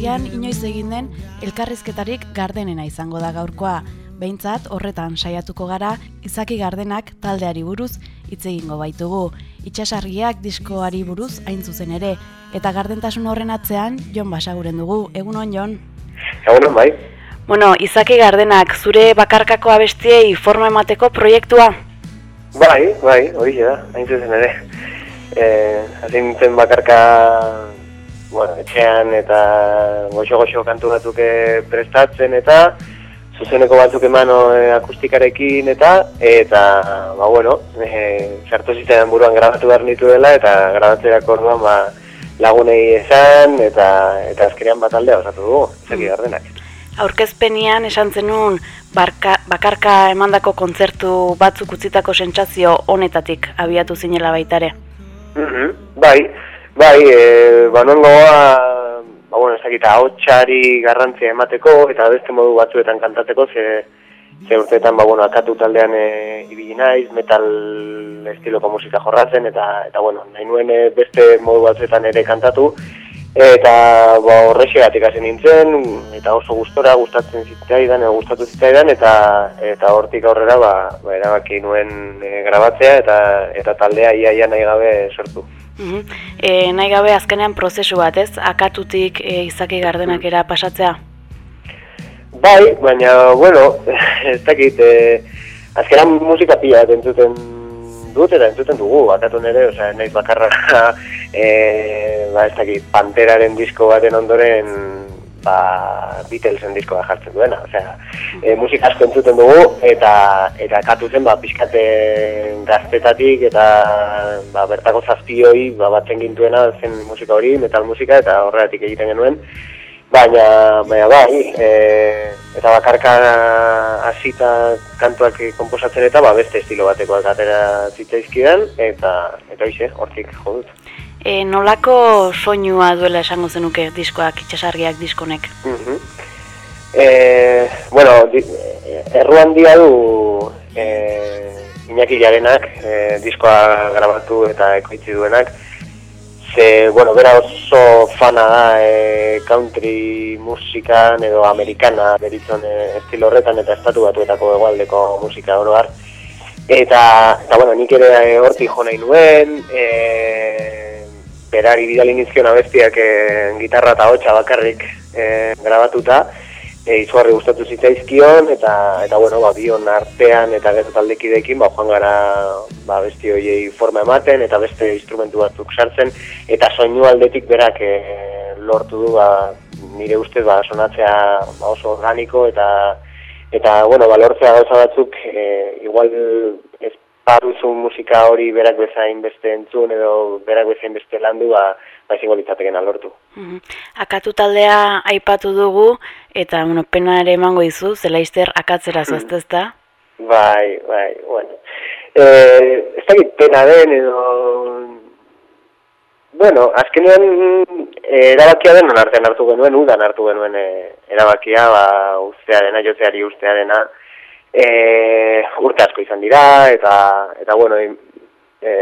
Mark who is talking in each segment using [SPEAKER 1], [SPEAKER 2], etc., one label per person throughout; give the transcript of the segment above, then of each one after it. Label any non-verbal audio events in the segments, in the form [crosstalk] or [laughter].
[SPEAKER 1] irratian inoiz egin den elkarrizketarik gardenena izango da gaurkoa. Behintzat horretan saiatuko gara izaki gardenak taldeari buruz hitz egingo baitugu. Itxasargiak diskoari buruz hain zuzen ere. Eta gardentasun horren atzean Jon Basaguren dugu. Egun hon, Jon?
[SPEAKER 2] Egun bai.
[SPEAKER 1] Bueno, izaki gardenak, zure bakarkako abestiei forma emateko proiektua?
[SPEAKER 2] Bai, bai, hori da, hain zuzen ere. Eh, Hazin zen bakarka bueno, etxean eta goxo-goxo kantu batzuk eh, prestatzen eta zuzeneko batzuk eman eh, akustikarekin eta eta ba bueno, eh sartu zitzen buruan grabatu behar nitu eta grabatzerako orduan ba lagunei esan eta eta azkenean bat aldea osatu dugu, zeki mm. gardenak.
[SPEAKER 1] Aurkezpenian esan zenun barka, bakarka emandako kontzertu batzuk utzitako sentsazio honetatik abiatu zinela baitare.
[SPEAKER 2] Mm Bai, Bai, e, ba non goa, ba bueno, ez dakita, hotxari garrantzia emateko, eta beste modu batzuetan kantateko, ze, ze urteetan, ba bueno, akatu taldean e, ibili naiz, metal estiloko musika jorratzen, eta, eta bueno, nahi nuen e, beste modu batzuetan ere kantatu, eta ba, horrexegatik hasi nintzen, eta oso gustora gustatzen zitzaidan, edo gustatu zitzaidan, eta eta hortik aurrera, ba, ba erabaki nuen e, grabatzea, eta, eta taldea iaia nahi gabe sortu.
[SPEAKER 1] E, nahi gabe azkenean prozesu bat, ez? Akatutik e, izaki gardenak era pasatzea?
[SPEAKER 2] Bai, baina, bueno, [laughs] ez dakit, e, azkenean musika pila entzuten dut eta entzuten dugu, akatu nire, oza, nahi bakarra, [laughs] e, ba, ez dakit, panteraren disko baten ondoren ba, Beatlesen diskoa jartzen duena. Osea, e, musika asko entzuten dugu, eta eta katu zen, ba, pixkate gaztetatik, eta ba, bertako zazpioi ba, batzen gintuena zen musika hori, metal musika, eta horretik egiten genuen. Baina, baina bai, e, eta bakarka hasita kantuak komposatzen eta ba, beste estilo batekoak atera zitzaizkidan, eta, eta hoxe, hortik jodut
[SPEAKER 1] e, nolako soinua duela esango zenuke diskoak, itxasargiak diskonek?
[SPEAKER 2] Mm -hmm. e, bueno, di, erruan dia du e, Iñaki jarenak e, diskoa grabatu eta ekoitzi duenak, ze, bueno, bera oso fana da e, country musikan edo amerikana beritzen e, estilo horretan eta estatu batuetako egualdeko musika oroar. Eta, eta bueno, nik ere hortik jo nahi nuen, e, berari bidali nizkion abestiak e, gitarra eta hotxa bakarrik e, grabatuta, e, izugarri gustatu zitzaizkion, eta, eta bueno, ba, bion artean eta gero taldekidekin, ba, joan gara ba, besti hoiei forma ematen, eta beste instrumentu batzuk sartzen, eta soinu aldetik berak e, lortu du, ba, nire ustez, ba, sonatzea ba, oso organiko, eta eta, bueno, ba, lortzea gauza batzuk, e, igual baduzu musika hori berak bezain beste entzun edo berak bezain beste landu ba, ba izango litzateken alortu.
[SPEAKER 1] Mm Akatu taldea aipatu dugu eta bueno, pena ere emango dizu, zela izter akatzera ez da?
[SPEAKER 2] Bai, bai, bueno. Eh, ez da pena den edo... Bueno, azkenean eh, erabakia den artean hartu genuen, udan hartu genuen eh, erabakia, ba, ustearena, jozeari ustearena, e, urte asko izan dira, eta, eta bueno, e,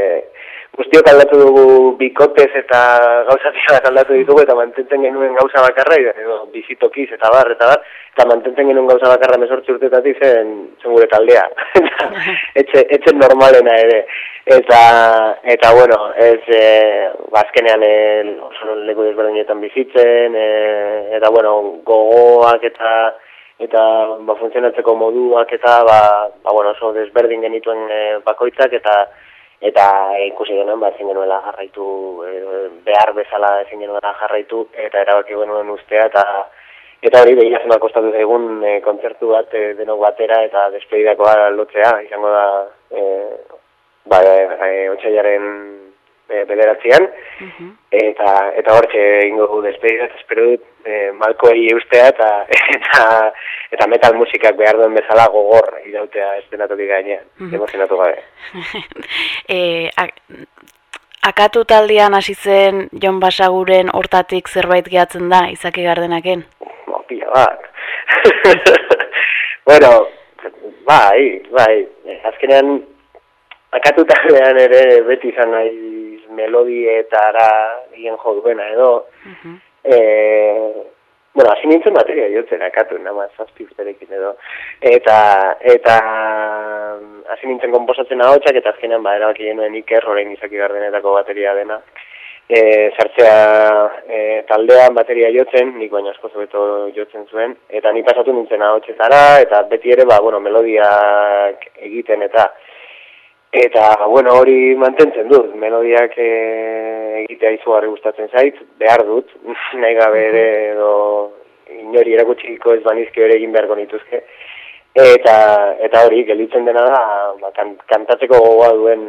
[SPEAKER 2] guztiok aldatu dugu bikotez eta gauza bat aldatu ditugu, eta mantentzen genuen gauza bakarra, edo bizitokiz eta bar, eta bar, eta mantentzen genuen gauza bakarra mesortzi urtetatik zen, zen gure taldea, [laughs] [laughs] etxe, etxe normalena ere, eta, eta bueno, ez, e, bazkenean, e, oso leku desberdinetan bizitzen, e, eta bueno, gogoak eta, eta ba, funtzionatzeko moduak eta ba, ba, bueno, oso desberdin genituen e, bakoitzak eta eta ikusi genuen ba, ezin genuela jarraitu e, behar bezala ezin genuela jarraitu eta erabaki genuen ustea eta eta hori behia zen akostatu zaigun e, kontzertu bat e, denok batera eta despedidakoa lotzea izango da e, ba, e, e, otxaiaren e, bederatzean,
[SPEAKER 3] Mhm.
[SPEAKER 2] eta eta hortxe egingo du despedida, eta espero dut e, malkoei eustea eta, [laughs] eta eta metal musikak behar duen bezala gogor irautea estenatotik gainean,
[SPEAKER 3] Mhm.
[SPEAKER 2] emozionatu gabe. [laughs]
[SPEAKER 3] e, ak- akatu taldean hasi zen Jon Basaguren hortatik zerbait gehatzen da izaki gardenaken?
[SPEAKER 2] Ba, pila bat. [laughs] bueno, bai, bai, azkenean akatu taldean ere beti izan nahi melodietara egin jo duena edo,
[SPEAKER 3] Mhm.
[SPEAKER 2] Eh, bueno, hasi nintzen bateria jotzen akatu, nama zazpi urterekin edo. Eta, eta mm, hasi nintzen komposatzen ahotsak eta azkenean ba, erabaki genuen iker orain izaki gardenetako bateria dena. E, sartzea e, taldean bateria jotzen, nik baina asko zobeto jotzen zuen, eta ni pasatu nintzen ahotsetara, eta beti ere, ba, bueno, melodiak egiten eta Eta, bueno, hori mantentzen dut, melodiak e, egitea izugarri gustatzen zait, behar dut, [laughs] nahi gabe ere edo inori erakutsiko ez banizki ere egin beharko nituzke. Eta, eta hori, gelditzen dena da, ba, kan, kantatzeko gogoa duen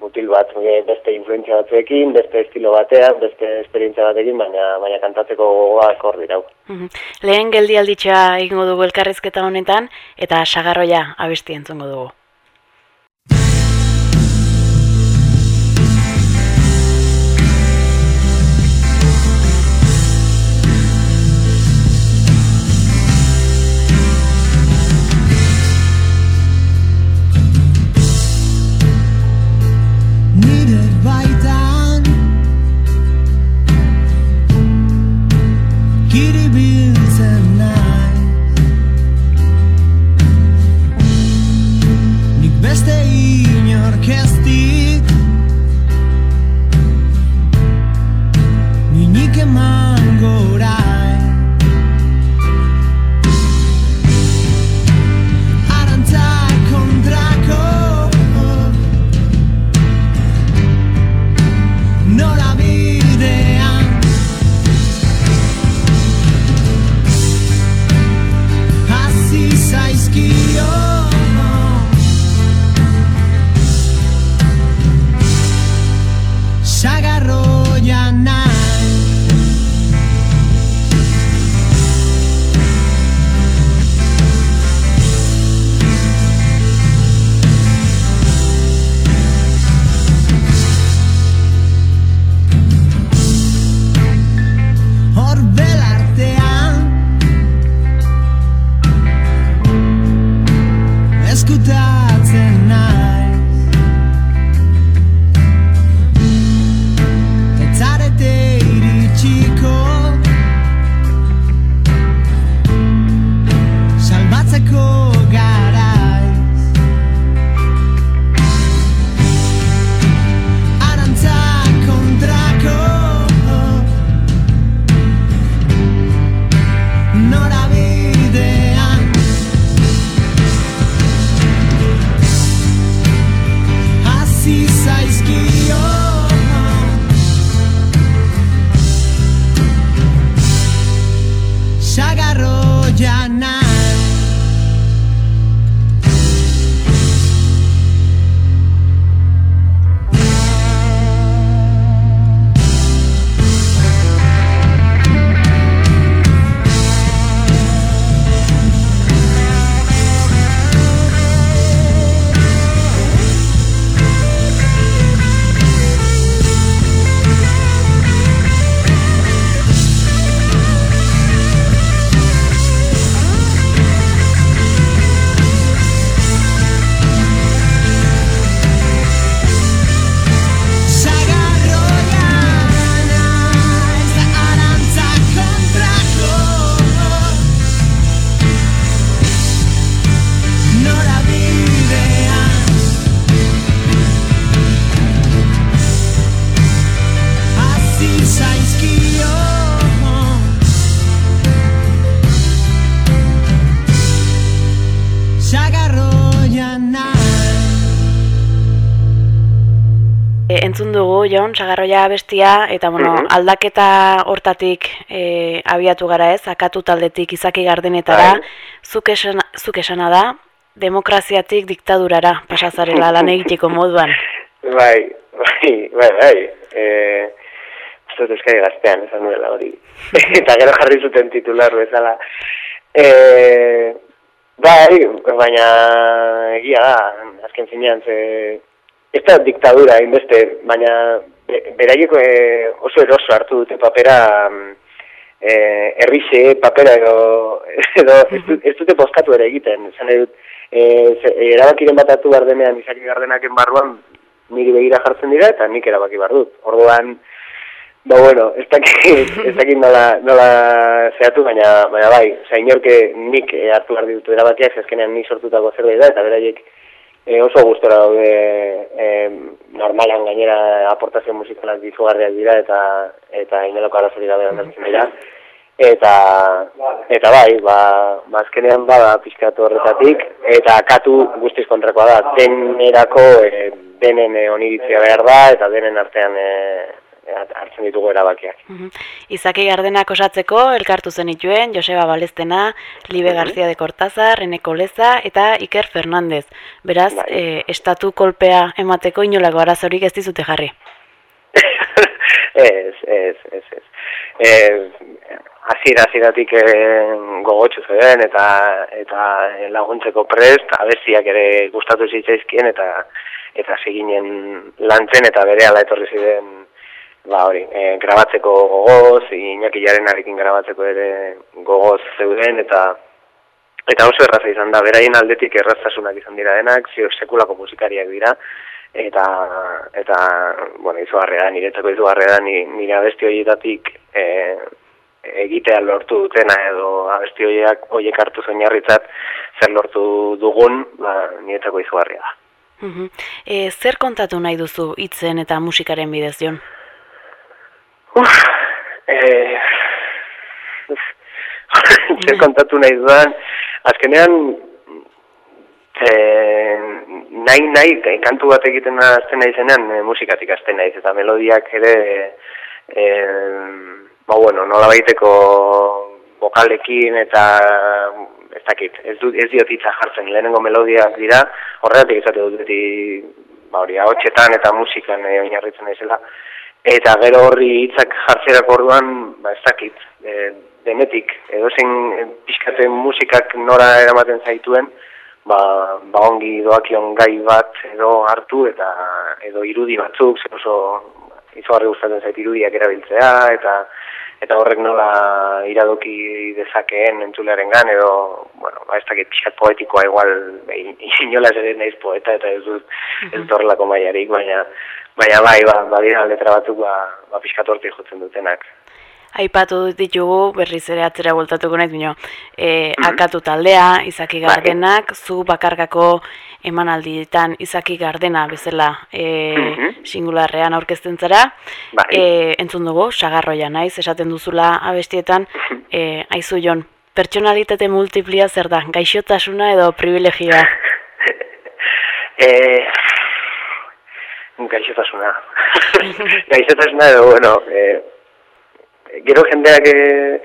[SPEAKER 2] mutil bat, beste influentzia batzuekin, beste estilo batean, beste esperientzia batekin, baina, baina kantatzeko gogoa hor dirau.
[SPEAKER 3] Mhm. Lehen geldi alditxa egingo dugu elkarrizketa honetan, eta sagarroia abesti entzungo dugu.
[SPEAKER 1] Sagarroia
[SPEAKER 3] abestia, eta bueno,
[SPEAKER 2] Mhm.
[SPEAKER 3] aldaketa hortatik e, abiatu gara ez, akatu taldetik izaki gardenetara,
[SPEAKER 2] Bai.
[SPEAKER 3] zuk, esan, zuk esana da, demokraziatik diktadurara pasazarela lan egiteko moduan. [laughs]
[SPEAKER 2] Bai, bai, bai, bai. Eh, uste dut eskai gaztean, esan nuela hori. [laughs] Eta gero jarri zuten titular bezala. Eh, bai, baina egia da, azken finean, ze, ez da diktadura, inbeste, baina be, beraieko eh, oso eroso hartu dute papera mm, eh, errixe papera edo, [laughs] edo ez, dut- ez dute bozkatu ere egiten. Esan dut, eh, erabakiren bat hartu behar denean izaki gardenaken barruan niri begira jartzen dira eta nik erabaki behar dut. Orduan, ba bueno, ez dakit, [laughs] ez dakit nola, nola zehatu, baina, baina bai, oza, inorke nik eh, hartu behar ditut erabakiak, azkenean nik sortutako zerbait da, eta beraiek e, oso gustora daude e, normalan gainera aportazio musikalak dizugarriak dira eta eta inolako arazori gabe onartzen dira. Eta, eta bai, ba, azkenean bada pixkatu horretatik, eta katu guztiz kontrakoa da, denerako e, denen oniritzia behar da, eta denen artean e, hartzen ditugu erabakiak.
[SPEAKER 1] Izaki Gardenak osatzeko elkartu zenituen Joseba Balestena, Libe. García de Cortázar, Eneko Leza eta Iker Fernandez. Beraz,
[SPEAKER 2] Bai.
[SPEAKER 1] eh, estatu kolpea emateko inolako arazorik ez dizute jarri. [laughs]
[SPEAKER 2] ez, ez, ez, ez. Eh, hasiera hasieratik eh, gogotsu zeuden eta eta laguntzeko prest, abestiak ere gustatu zitzaizkien eta eta seginen lantzen eta berehala etorri ziren ba hori, eh, grabatzeko gogoz, Iñaki Jarenarekin grabatzeko ere gogoz zeuden eta eta oso erraza izan da, beraien aldetik erraztasunak izan dira denak, zio sekulako musikariak dira, eta, eta bueno, izugarria da, niretzako izugarria da, ni, nire abesti horietatik e, egitea lortu dutena, edo abesti horiek, horiek hartu zoinarritzat, zer lortu dugun, ba, niretzako izugarria da.
[SPEAKER 1] Mhm. Eh, zer kontatu nahi duzu hitzen eta musikaren bidez, Jon?
[SPEAKER 2] Uf, eh, uf, [laughs] zer kontatu nahi dudan, azkenean, eh, nahi nahi, eh, kantu bat egiten azten nahi zenean, eh, musikatik azten naiz, eta melodiak ere, eh, ba bueno, nola baiteko vokalekin eta ez dakit, ez, dut, ez diot hitza jartzen, lehenengo melodiak dira, horregatik izate dut beti, ba hori, ahotsetan eta musikan eh, oinarritzen naizela, eta gero horri hitzak jartzerako orduan, ba ez dakit, e, denetik, edozein e, pixkate musikak nora eramaten zaituen, ba, ba ongi doakion gai bat edo hartu eta edo irudi batzuk, zer oso izugarri gustatzen zait irudiak erabiltzea, eta eta horrek nola iradoki dezakeen entzulearen gan, edo, bueno, ba, ez dakit pixkat poetikoa igual, [laughs] inolaz ere naiz poeta, eta ez dut, ez dut horrelako mailarik, baina, baina bai, ba, badira letra batzuk, ba, ba pixkat hortik jotzen dutenak.
[SPEAKER 1] Aipatu ditugu, berriz ere atzera bueltatuko naiz, bino, e, akatu taldea, Izaki
[SPEAKER 2] Bai.
[SPEAKER 1] Gardenak, zu bakarkako emanaldietan Izaki Gardena bezala e,
[SPEAKER 2] Mhm.
[SPEAKER 1] singularrean aurkezten zara,
[SPEAKER 2] Bai.
[SPEAKER 1] e, entzun dugu, sagarroia naiz, esaten duzula abestietan, e, aizu jon, pertsonalitate multiplia zer da, gaixotasuna edo privilegioa? [laughs]
[SPEAKER 2] Eh, gaixotasuna. [laughs] gaixotasuna edo, bueno, eh, gero jendeak eh,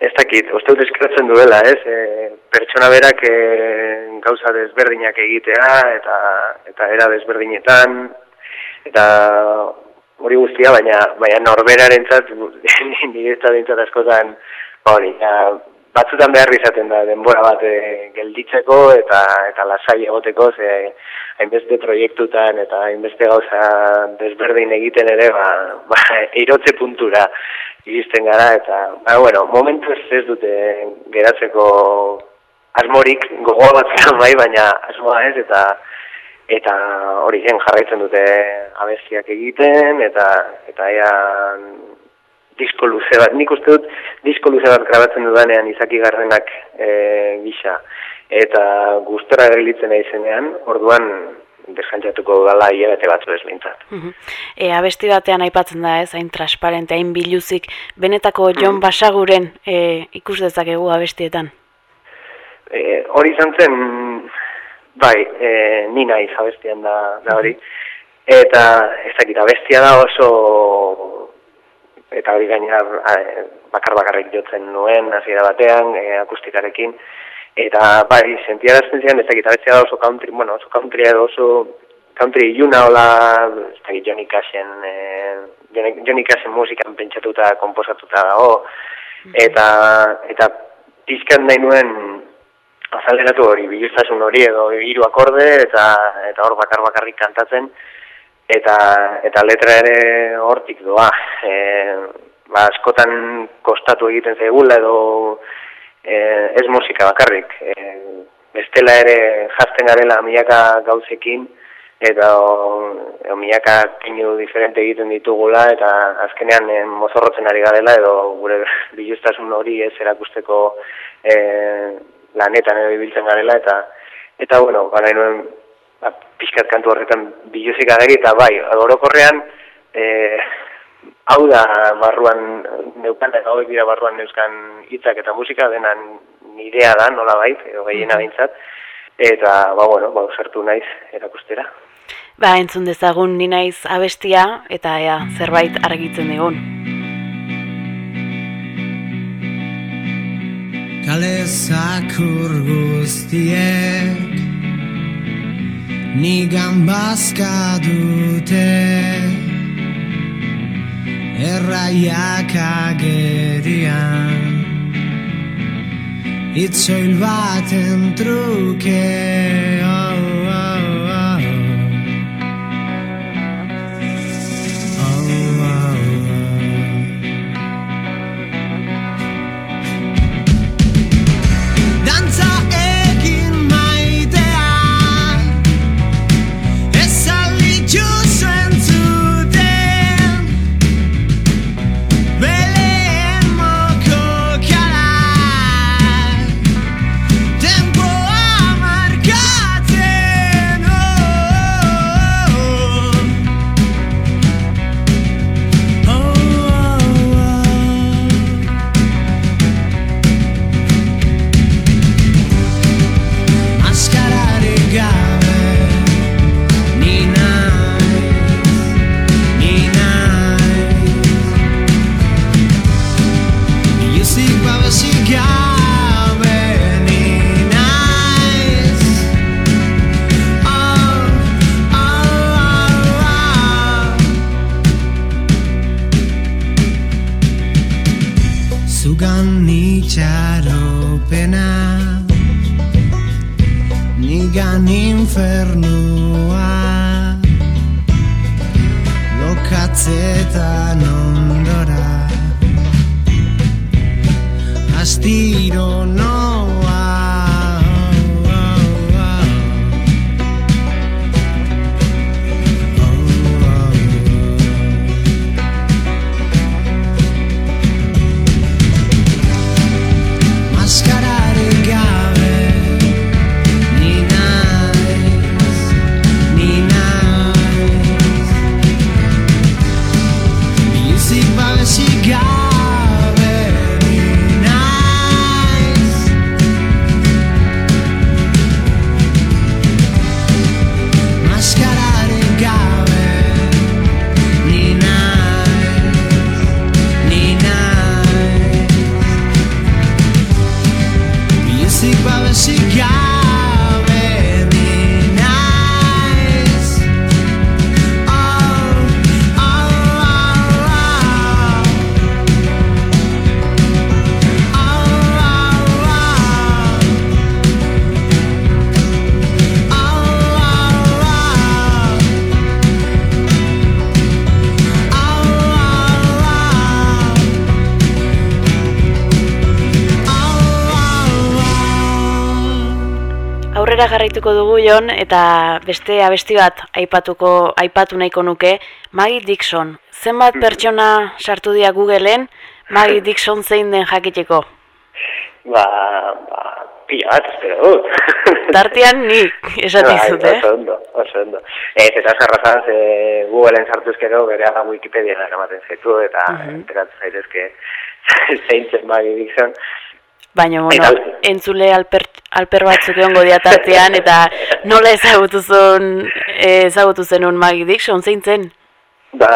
[SPEAKER 2] ez dakit, uste dut eskratzen duela, ez? Eh, pertsona berak eh, gauza desberdinak egitea eta eta era desberdinetan eta hori guztia, baina baina norberarentzat [laughs] niretzat dintzat askotan hori, ja, batzutan behar izaten da denbora bat e, gelditzeko eta eta lasai egoteko ze hainbeste proiektutan eta hainbeste gauza desberdin egiten ere ba, [laughs] ba irotze puntura iristen gara eta ba, bueno, momentu ez ez dute geratzeko asmorik gogoa bat bai, baina asmoa ez eta eta hori zen jarraitzen dute abestiak egiten eta eta ea disko luze bat, nik uste dut disko luze bat grabatzen dudanean izaki garrenak e, gisa eta gustora gelditzen naizenean, orduan deskantzatuko gala hilabete batzu ez behintzat.
[SPEAKER 1] Mhm. e, abesti batean aipatzen da ez, hain transparente, hain biluzik, benetako
[SPEAKER 2] Mm.
[SPEAKER 1] Jon Basaguren e, ikus dezakegu abestietan.
[SPEAKER 2] E, hori izan zen, bai, e, ni naiz abestian da, da hori, eta ez dakit, abestia da oso, eta hori gainera bakar bakarrik jotzen nuen, hasiera batean, e, akustikarekin, eta bai, sentiarazten zian, ez dakit, da oso country, bueno, oso country edo oso country iluna hola, ez dakit Johnny Cashen, eh, Johnny, Johnny Cashen musikan pentsatuta, komposatuta dago, eta, eta pizkan nahi nuen azaleratu hori, bilustasun hori edo hiru akorde eta eta hor bakar bakarrik kantatzen eta eta letra ere hortik doa. E, ba, askotan kostatu egiten zaigula edo e, ez musika bakarrik. E, bestela ere jazten garela milaka gauzekin eta o, milaka keinu diferente egiten ditugula eta azkenean e, mozorrotzen ari garela edo gure [laughs] bilustasun hori ez erakusteko e, lanetan edo ibiltzen garela eta eta bueno, gara nuen ba, pixkat kantu horretan biluzik ageri eta bai, orokorrean e, hau da barruan neukan eta hau dira barruan neuzkan hitzak eta musika denan nirea da, nola bait, edo gehiena
[SPEAKER 1] Mhm.
[SPEAKER 2] bintzat, eta ba bueno, ba, sartu naiz erakustera.
[SPEAKER 1] Ba, entzun dezagun ni naiz abestia eta ea zerbait argitzen digun.
[SPEAKER 3] Kale zakur guztiek Nigan bazka dute Erraiak agerian. Itzoil baten truke
[SPEAKER 1] jarraituko dugu Jon eta beste abesti bat aipatuko aipatu nahiko nuke Maggie Dixon. Zenbat pertsona sartu dira Googleen Maggie Dixon zein den jakiteko.
[SPEAKER 2] Ba, ba, pila bat, espero dut. [laughs]
[SPEAKER 1] Tartean nik esatik
[SPEAKER 2] Bai,
[SPEAKER 1] eh?
[SPEAKER 2] Oso ondo, oso ondo. Ez, eta zarrazan, ze Googleen sartuzkero bere ala Wikipedia eramaten zaitu, eta
[SPEAKER 1] Mhm.
[SPEAKER 2] enteratu zaitezke [laughs] zeintzen Maggie Dixon.
[SPEAKER 1] Baina, bueno, entzule alper, alper batzuk egongo dira tartean, eta nola ezagutu zuen, ezagutu zenun Maggie Dixon, zein zen?
[SPEAKER 2] Ba,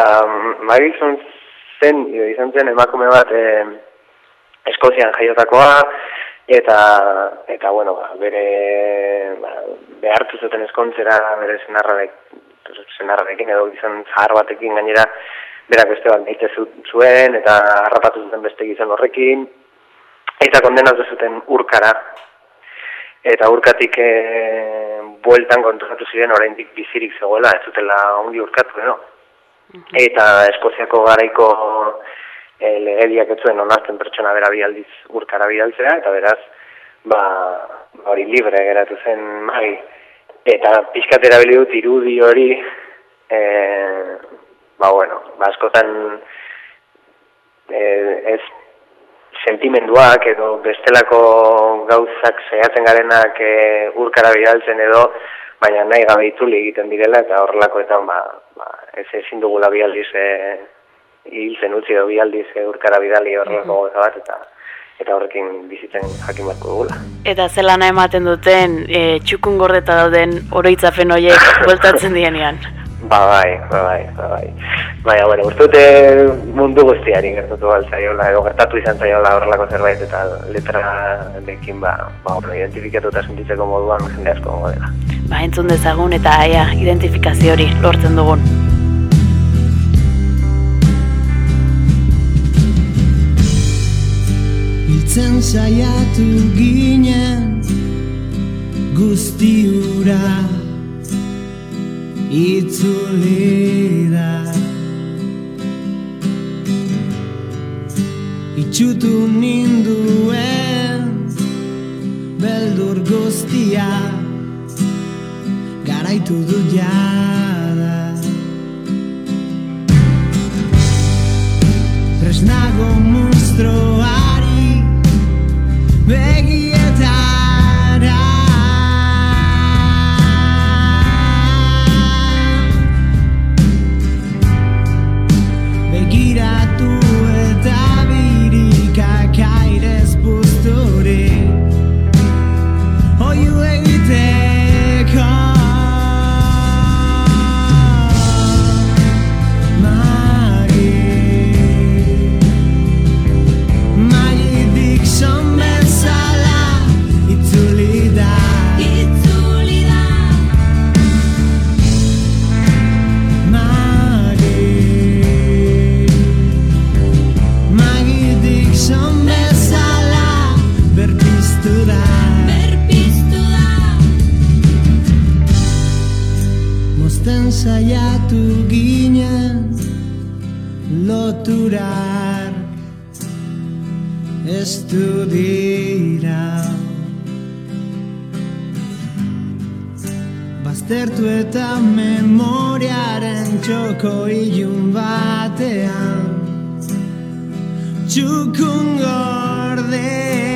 [SPEAKER 2] Maggie Dixon zen, izan zen emakume bat eh, Eskozian jaiotakoa, eta, eta bueno, ba, bere, ba, behartu zuten eskontzera bere senarrarek senarrarekin edo gizon zahar batekin gainera berak beste bat maite zu- zuen eta harrapatu zuten beste gizon horrekin eta kondenatu zuten urkara eta urkatik e, bueltan konturatu ziren oraindik bizirik zegoela, ez zutela ongi urkatu edo. Eta Eskoziako garaiko e, legediak ez zuen onartzen pertsona bera bi aldiz urkara bidaltzea, eta beraz, ba, ba hori libre geratu zen mai. Eta pixkat erabili dut irudi hori, e, ba bueno, ba askotan e, ez sentimenduak edo bestelako gauzak saiatzen garenak e, urkara bidaltzen edo, baina nahi gabe itzuli egiten direla eta horrelakoetan ba, ba, ez ezin dugula bialdiz e, hiltzen utzi edo bialdiz e, urkara bidali horrelako gauza bat eta eta horrekin bizitzen jakin beharko dugula.
[SPEAKER 1] Eta zelana ematen duten e, txukun gordeta dauden oroitzapen horiek bueltatzen dienean.
[SPEAKER 2] Ba bai, ba bai, ba bai. Baina, bueno, uste dute mundu guztiari gertatu baltzaiola, edo gertatu izan zaiola horrelako zerbait eta letrarekin ba, ba horre, identifikatu eta sentitzeko moduan jende asko dela.
[SPEAKER 1] Ba, entzun dezagun eta ea identifikazio hori lortzen dugun.
[SPEAKER 3] Hiltzen saiatu ginen guztiura itzulera. Itxutu ninduen beldur guztia garaitu du jada. Tresnago monstruari saiatu ginen Loturar Ez du dira Baztertu eta memoriaren txoko ilun batean. Txukun gorde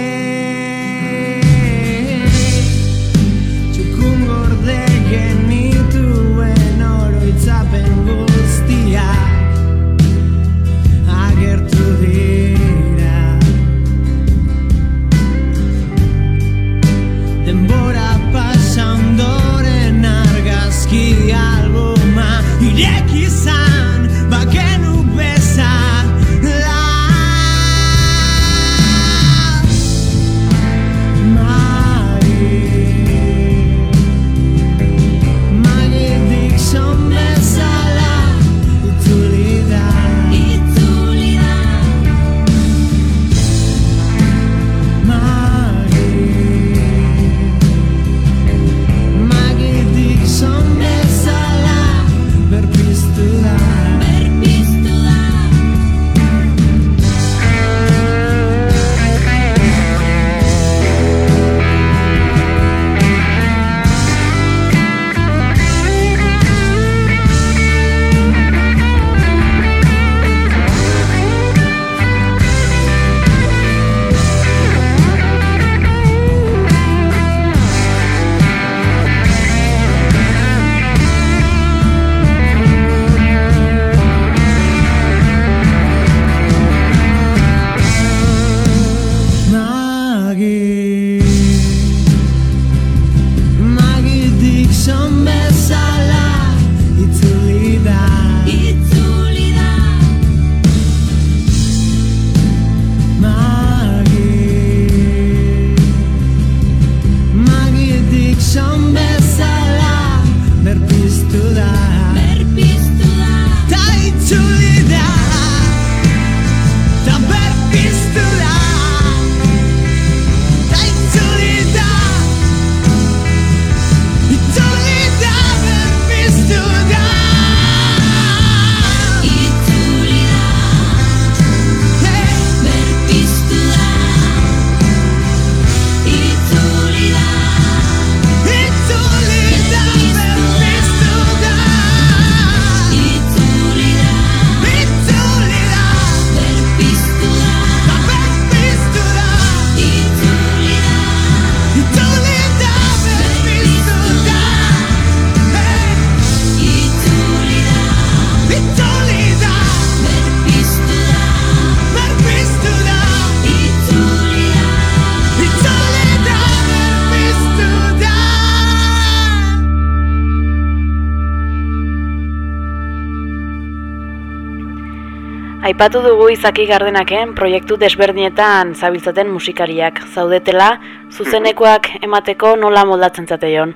[SPEAKER 1] Aipatu dugu izaki gardenaken proiektu desberdinetan zabiltzaten musikariak zaudetela, zuzenekoak emateko nola moldatzen zateion?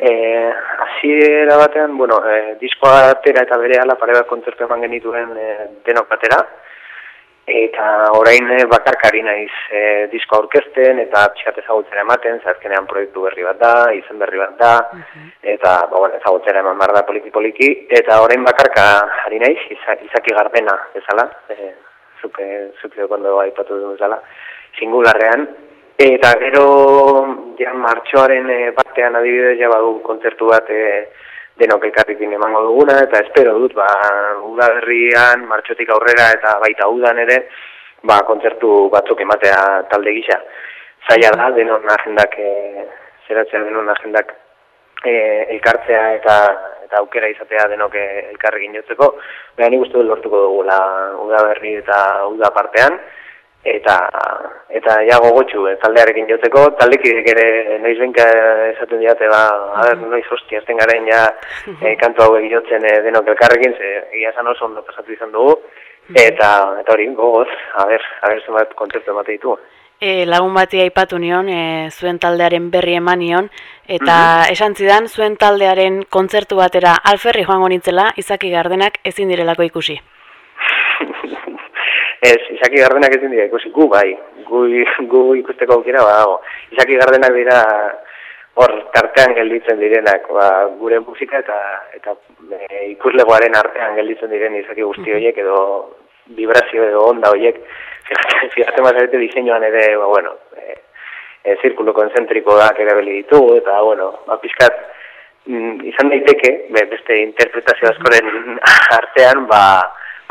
[SPEAKER 2] Eh, hasiera batean, bueno, eh, diskoa atera eta bere ala pare bat kontzertu eman genituen eh, denok batera, eta orain eh, bakarkari naiz eh, diskoa aurkezten eta pixkat ezagutzera ematen, zazkenean proiektu berri bat da, izen berri bat da, eta ba, bueno, ezagutzera eman behar da poliki-poliki, eta orain bakarka ari naiz, iza, izaki garbena bezala, eh, zuke, zuke kondo aipatu duen bezala, singularrean, Eta gero, ja, martxoaren e, batean adibidez, ja badu kontzertu bat e, denok elkarrikin emango duguna, eta espero dut, ba, udaberrian, martxotik aurrera, eta baita udan ere, ba, kontzertu batzuk ematea talde gisa. Zaila da, denon agendak, e, zeratzea denon agendak e, elkartzea eta eta aukera izatea denok elkarrekin jotzeko, behar nik uste dut lortuko dugula udaberri eta uda partean, eta eta ja gogotsu eh, taldearekin joteko. Taldekidek ere noiz benka esaten diate ba a ber noiz hostia esten garen ja eh, kantu hauek jotzen eh, denok elkarrekin ze egia esan oso ondo pasatu izan dugu. Eta eta hori gogoz a ber a ber zenbat kontzertu emate ditu
[SPEAKER 1] E, lagun bati aipatu nion, e, zuen taldearen berri eman nion, eta esan zidan, zuen taldearen kontzertu batera alferri joango nintzela, izaki gardenak ezin direlako ikusi. [laughs]
[SPEAKER 2] Ez, Isaki Gardenak ezin dira ikusi gu bai, gu, gu ikusteko aukera badago. Isaki Gardenak dira hor tartean gelditzen direnak, ba, gure musika eta eta e, ikuslegoaren artean gelditzen diren izaki guzti horiek edo vibrazio edo onda horiek. [laughs] Fíjate mazarete diseinuan ere, ba, bueno, e, e, zirkulo konzentrikoak erabili ditugu, eta, bueno, ba, pizkat, mm, izan daiteke, be, beste interpretazio askoren [laughs] artean, ba,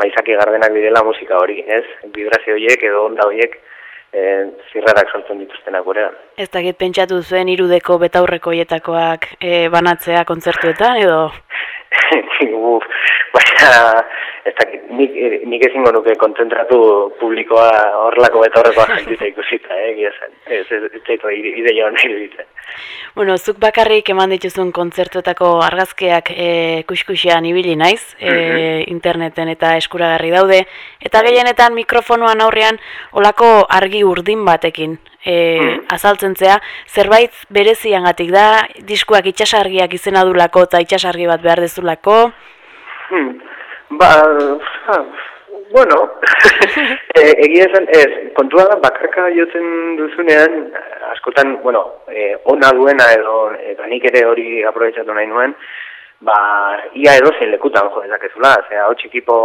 [SPEAKER 2] ba, izaki gardenak direla musika hori, ez? Vibrazio horiek edo onda horiek e, zirrarak sortzen dituztenak gurean.
[SPEAKER 1] Ez dakit pentsatu zuen irudeko betaurreko hietakoak e, banatzea kontzertuetan edo? [laughs]
[SPEAKER 2] Uf, baina, ez dakit, nik, nik ezingo nuke konzentratu publikoa horrelako betaurrekoa jantita ikusita, eh, gizan. Ez, ez, ez, ez, ide joan nahi
[SPEAKER 1] Bueno, zuk bakarrik eman dituzun kontzertuetako argazkeak e, kuskusian ibili naiz, e, interneten eta eskuragarri daude, eta gehienetan mikrofonoan aurrean olako argi urdin batekin e, azaltzen zea, zerbait bereziangatik da, diskuak itxasargiak izena dulako eta itxasargi bat behar dezulako?
[SPEAKER 2] Hmm. Ba, bueno, [laughs] e, egia esan, ez, kontua da, bakarka jotzen duzunean, askotan, bueno, e, ona duena edo, eta nik ere hori aprobetsatu nahi nuen, ba, ia edo zein lekutan jo dezakezula, zera, hau txikipo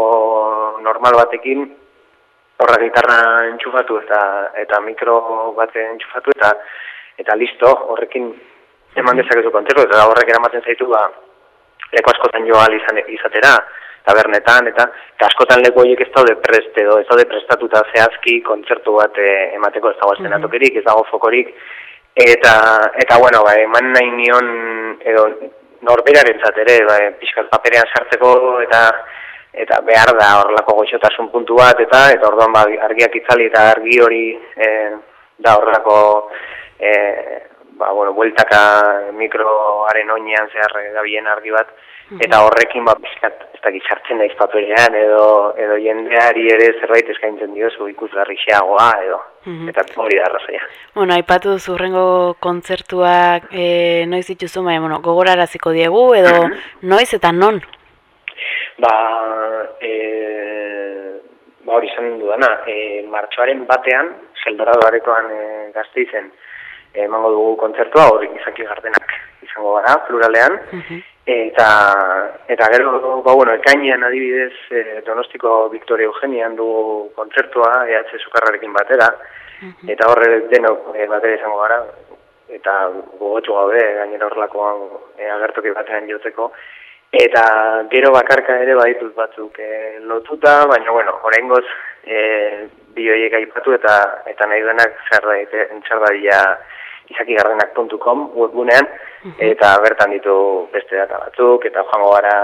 [SPEAKER 2] normal batekin, horra gitarra entxufatu eta eta mikro baten entxufatu eta eta listo, horrekin eman dezakezu kontzertu, eta horrek eramaten zaitu, ba, leko askotan joa izan, izatera, tabernetan, eta, eta askotan leku horiek ez daude preste, edo ez daude prestatuta zehazki kontzertu bat eh, emateko ez dago estenatokerik, ez dago fokorik, eta, eta bueno, ba, eman nahi nion, edo norberaren zatere, ba, pixkat paperean sartzeko, eta eta behar da horrelako goxotasun puntu bat, eta eta orduan ba, argiak itzali eta argi hori e, da horrelako e, ba, bueno, bueltaka mikroaren oinean zehar gabien argi bat, eta horrekin ba, bizkat, ez da gizartzen naiz paperean, edo, edo jendeari ere zerbait eskaintzen diozu ikusgarri xeagoa, edo, eta hori da arrazoia.
[SPEAKER 1] Bueno, aipatu zurrengo kontzertuak e, noiz dituzu, baina, bueno, gogoraraziko diegu, edo noiz eta non?
[SPEAKER 2] Ba, e, ba hori izan dudana, e, martxoaren batean, Zeldorado aretoan e, gazte izen, emango dugu kontzertua, hori izaki gardenak izango gara, pluralean, eta, eta gero, ba, bueno, ekainean adibidez, e, donostiko Victoria Eugenian du kontzertua, EH Sukarrarekin batera, eta horre denok e, batera izango gara, eta gogotxu gaude, gainera horrelakoan e, agertoki batean jotzeko, Eta gero bakarka ere baditut batzuk e, lotuta, baina bueno, oraingoz eh bi hoiek aipatu eta eta nahi denak zer da izakigardenak.com webgunean eta bertan ditu beste data batzuk eta joango gara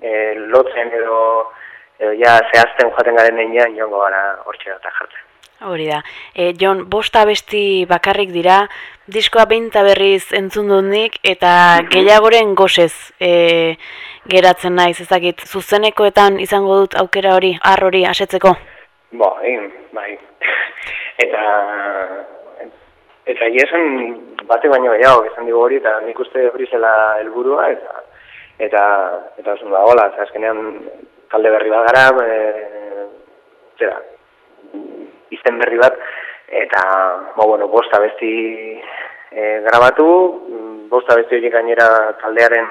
[SPEAKER 2] e, lotzen edo edo ja zehazten joaten garen neinean joango gara hortxe data jartzen.
[SPEAKER 1] Hori da. E, Jon, bosta besti bakarrik dira, diskoa behinta berriz entzun dut nik, eta gehiagoren gozez e, geratzen naiz, ezakit, zuzenekoetan izango dut aukera hori, har hori, asetzeko?
[SPEAKER 2] Bai, bai. [laughs] Eta eta esan bate baino gehiago esan digu hori eta nik uste hori zela helburua eta eta eta oso da hola, azkenean talde berri bat gara, e, zera, izen berri bat eta ba bueno, bosta besti e, grabatu, bosta besti horiek gainera taldearen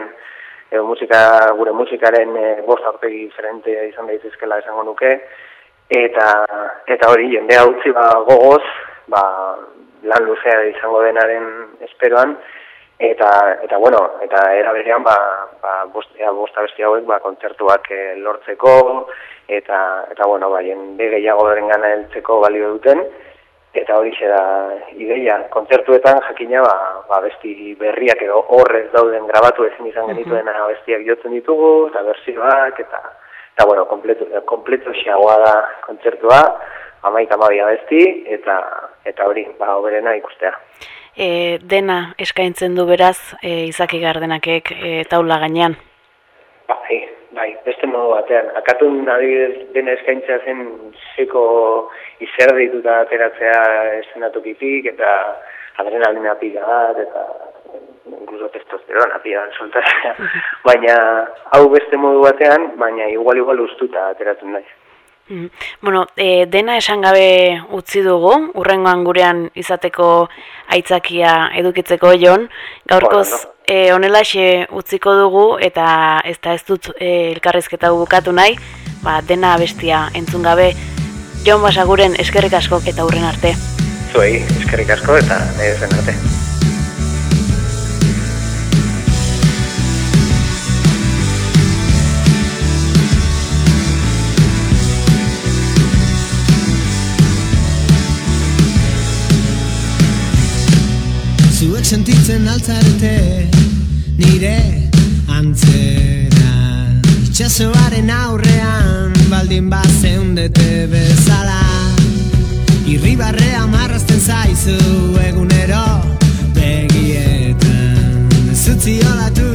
[SPEAKER 2] edo musika, gure musikaren e, bosta aurpegi diferente izan daitezkela esango nuke eta eta hori jendea utzi ba gogoz ba, lan luzea izango denaren esperoan eta eta bueno eta era berean ba ba bostea bosta beste hauek ba kontzertuak e, lortzeko eta eta bueno ba jende gehiagoarengana heltzeko balio duten eta hori da ideia. Kontzertuetan jakina ba, ba besti berriak edo horrez dauden grabatu ezin izan genituen uh bestiak jotzen ditugu eta bersioak eta eta bueno kompleto kompleto xagoa da kontzertua amaika mabia besti eta eta hori ba oberena ikustea
[SPEAKER 1] e, dena eskaintzen du beraz e, izaki gardenakek e, taula gainean.
[SPEAKER 2] Bai, bai, beste modu batean. Akatun adibidez dena eskaintzea zen seko izer dituta ateratzea esenatukitik eta adrenalina pila bat eta incluso testosterona pila soltatzea. [laughs] baina hau beste modu batean, baina igual igual ustuta ateratzen naiz.
[SPEAKER 1] Mm. Bueno, e, dena esan gabe utzi dugu, urrengoan gurean izateko aitzakia edukitzeko jon, gaurkoz e, onelaxe utziko dugu eta ez da ez dut e, elkarrizketa bukatu nahi, ba, dena bestia entzun gabe, jon basaguren eskerrik asko eta urren arte.
[SPEAKER 2] Zuei, eskerrik asko eta ez arte.
[SPEAKER 3] Sentitzen altzarete nire antzera Itxasoaren aurrean baldin bat zeundete bezala Irribarrea marrazten zaizu egunero begietan. Zutzi olatu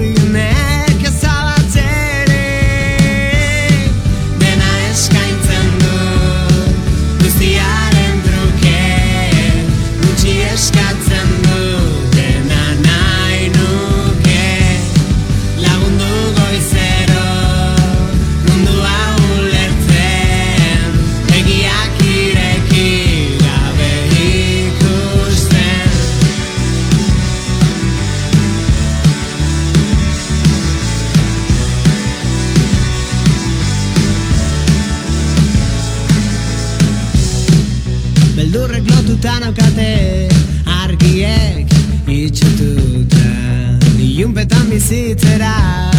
[SPEAKER 3] see today.